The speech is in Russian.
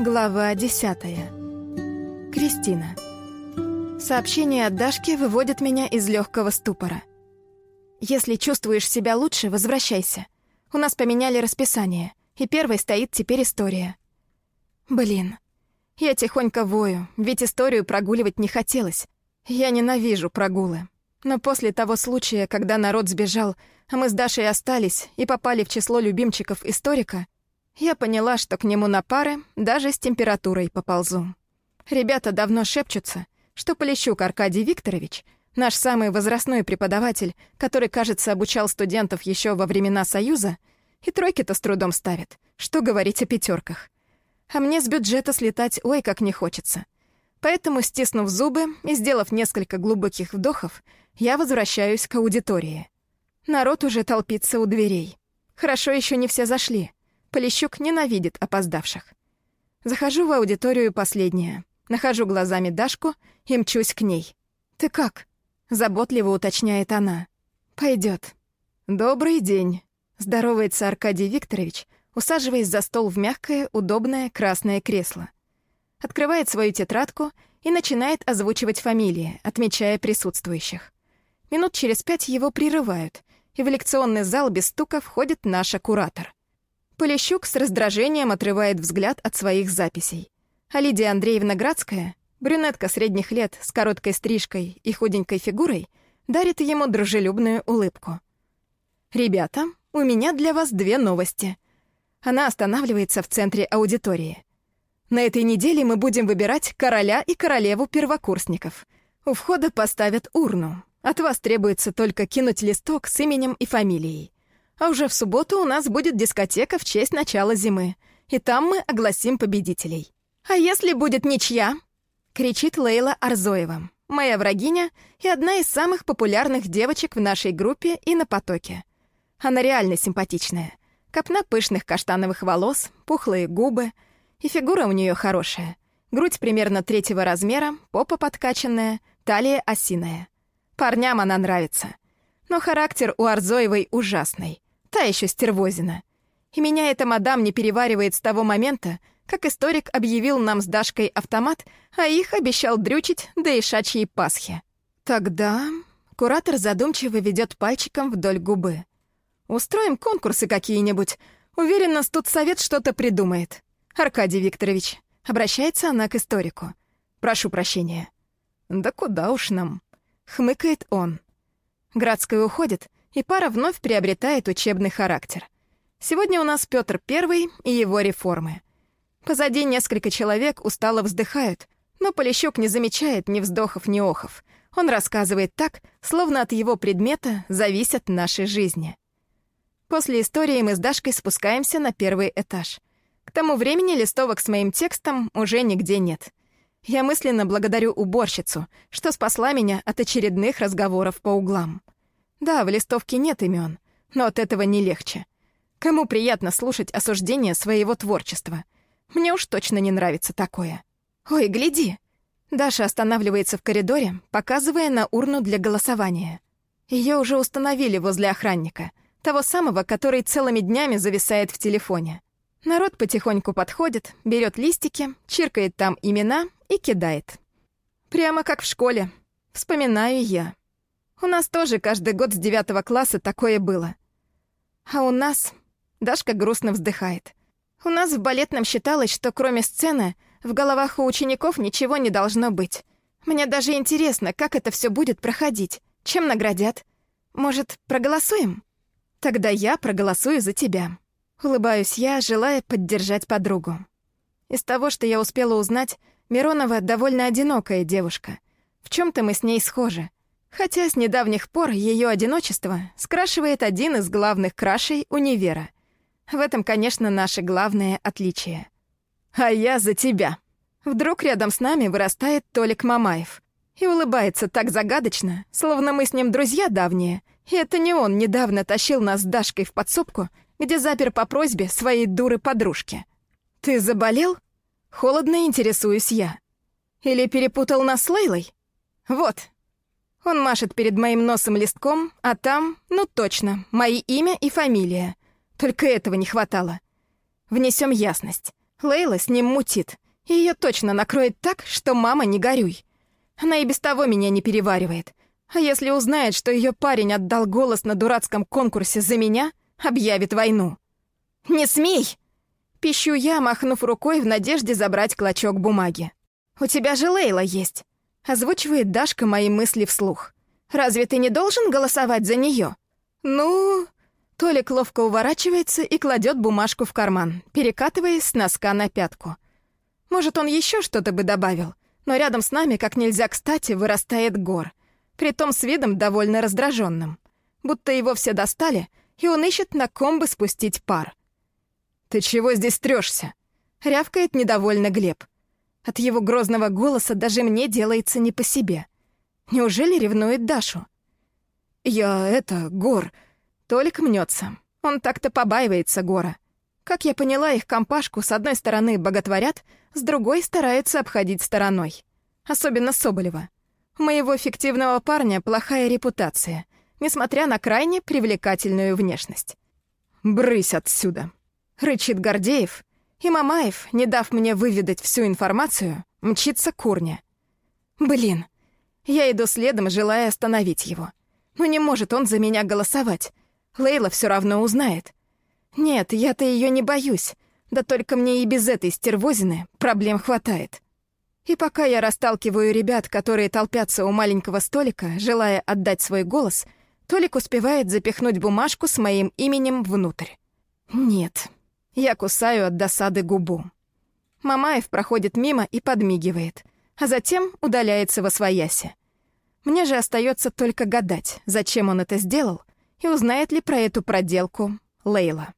Глава десятая. Кристина. Сообщение от Дашки выводит меня из легкого ступора. Если чувствуешь себя лучше, возвращайся. У нас поменяли расписание, и первой стоит теперь история. Блин. Я тихонько вою, ведь историю прогуливать не хотелось. Я ненавижу прогулы. Но после того случая, когда народ сбежал, а мы с Дашей остались и попали в число любимчиков историка, я поняла, что к нему на пары даже с температурой поползу. Ребята давно шепчутся, что Полищук Аркадий Викторович, наш самый возрастной преподаватель, который, кажется, обучал студентов еще во времена Союза, и тройки-то с трудом ставит, что говорить о пятерках. А мне с бюджета слетать ой как не хочется. Поэтому, стиснув зубы и сделав несколько глубоких вдохов, я возвращаюсь к аудитории. Народ уже толпится у дверей. Хорошо еще не все зашли. Полищук ненавидит опоздавших. Захожу в аудиторию последняя. Нахожу глазами Дашку и мчусь к ней. «Ты как?» — заботливо уточняет она. Пойдет. «Добрый день», — здоровается Аркадий Викторович, усаживаясь за стол в мягкое, удобное красное кресло. Открывает свою тетрадку и начинает озвучивать фамилии, отмечая присутствующих. Минут через пять его прерывают, и в лекционный зал без стука входит наша куратор. Полищук с раздражением отрывает взгляд от своих записей. А Лидия Андреевна Градская, брюнетка средних лет с короткой стрижкой и худенькой фигурой, дарит ему дружелюбную улыбку. «Ребята, у меня для вас две новости». Она останавливается в центре аудитории. На этой неделе мы будем выбирать короля и королеву первокурсников. У входа поставят урну. От вас требуется только кинуть листок с именем и фамилией. А уже в субботу у нас будет дискотека в честь начала зимы. И там мы огласим победителей. «А если будет ничья?» — кричит Лейла Арзоева, моя врагиня и одна из самых популярных девочек в нашей группе и на потоке. Она реально симпатичная. Копна пышных каштановых волос, пухлые губы, и фигура у нее хорошая. Грудь примерно третьего размера, попа подкачанная, талия осиная. Парням она нравится. Но характер у Арзоевой ужасный. Та еще стервозина. И меня эта мадам не переваривает с того момента, как историк объявил нам с Дашкой автомат, а их обещал дрючить до ишачьей Пасхи. Тогда куратор задумчиво ведет пальчиком вдоль губы. Устроим конкурсы какие-нибудь. Уверен, нас тут совет что-то придумает. Аркадий Викторович, обращается она к историку. Прошу прощения. Да куда уж нам? Хмыкает он. Градская уходит, и пара вновь приобретает учебный характер. Сегодня у нас Петр Первый и его реформы — Позади несколько человек устало вздыхают, но Полищук не замечает ни вздохов, ни охов. Он рассказывает так, словно от его предмета зависят наши жизни. После истории мы с Дашкой спускаемся на первый этаж. К тому времени листовок с моим текстом уже нигде нет. Я мысленно благодарю уборщицу, что спасла меня от очередных разговоров по углам. Да, в листовке нет имен, но от этого не легче. Кому приятно слушать осуждение своего творчества — мне уж точно не нравится такое. Ой, гляди. Даша останавливается в коридоре, показывая на урну для голосования. Ее уже установили возле охранника, того самого, который целыми днями зависает в телефоне. Народ потихоньку подходит, берет листики, чиркает там имена и кидает. Прямо как в школе. Вспоминаю я. У нас тоже каждый год с девятого класса такое было. А у нас... Дашка грустно вздыхает. У нас в балетном считалось, что кроме сцены в головах у учеников ничего не должно быть. Мне даже интересно, как это все будет проходить, чем наградят. Может, проголосуем? Тогда я проголосую за тебя. Улыбаюсь я, желая поддержать подругу. Из того, что я успела узнать, Миронова довольно одинокая девушка. В чем то мы с ней схожи. Хотя с недавних пор ее одиночество скрашивает один из главных крашей универа — в этом, конечно, наше главное отличие. «А я за тебя!» Вдруг рядом с нами вырастает Толик Мамаев и улыбается так загадочно, словно мы с ним друзья давние, и это не он недавно тащил нас с Дашкой в подсобку, где запер по просьбе своей дуры-подружки. «Ты заболел?» Холодно интересуюсь я. Или перепутал нас с Лейлой? Вот. Он машет перед моим носом листком, а там, ну точно, мои имя и фамилия. Только этого не хватало. Внесем ясность. Лейла с ним мутит, ее точно накроет так, что мама не горюй. Она и без того меня не переваривает. А если узнает, что ее парень отдал голос на дурацком конкурсе за меня, объявит войну. «Не смей!» Пищу я, махнув рукой в надежде забрать клочок бумаги. «У тебя же Лейла есть!» Озвучивает Дашка мои мысли вслух. «Разве ты не должен голосовать за нее? «Ну...» Толик ловко уворачивается и кладет бумажку в карман, перекатываясь с носка на пятку. Может, он еще что-то бы добавил, но рядом с нами, как нельзя кстати, вырастает гор, притом с видом довольно раздраженным, будто его все достали, и он ищет, на ком бы спустить пар. «Ты чего здесь трешься? рявкает недовольно Глеб. От его грозного голоса даже мне делается не по себе. Неужели ревнует Дашу? «Я это, Гор...» Толик мнется. Он так-то побаивается Гора. Как я поняла, их компашку с одной стороны боготворят, с другой стараются обходить стороной. Особенно Соболева. У моего фиктивного парня плохая репутация, несмотря на крайне привлекательную внешность. «Брысь отсюда!» — рычит Гордеев, и Мамаев, не дав мне выведать всю информацию, мчится курня. Блин, я иду следом, желая остановить его. Но не может он за меня голосовать. Лейла все равно узнает. Нет, я-то ее не боюсь. Да только мне и без этой стервозины проблем хватает. И пока я расталкиваю ребят, которые толпятся у маленького столика, желая отдать свой голос, Толик успевает запихнуть бумажку с моим именем внутрь. Нет. Я кусаю от досады губу. Мамаев проходит мимо и подмигивает, а затем удаляется во свояси. Мне же остается только гадать, зачем он это сделал и узнает ли про эту проделку Лейла.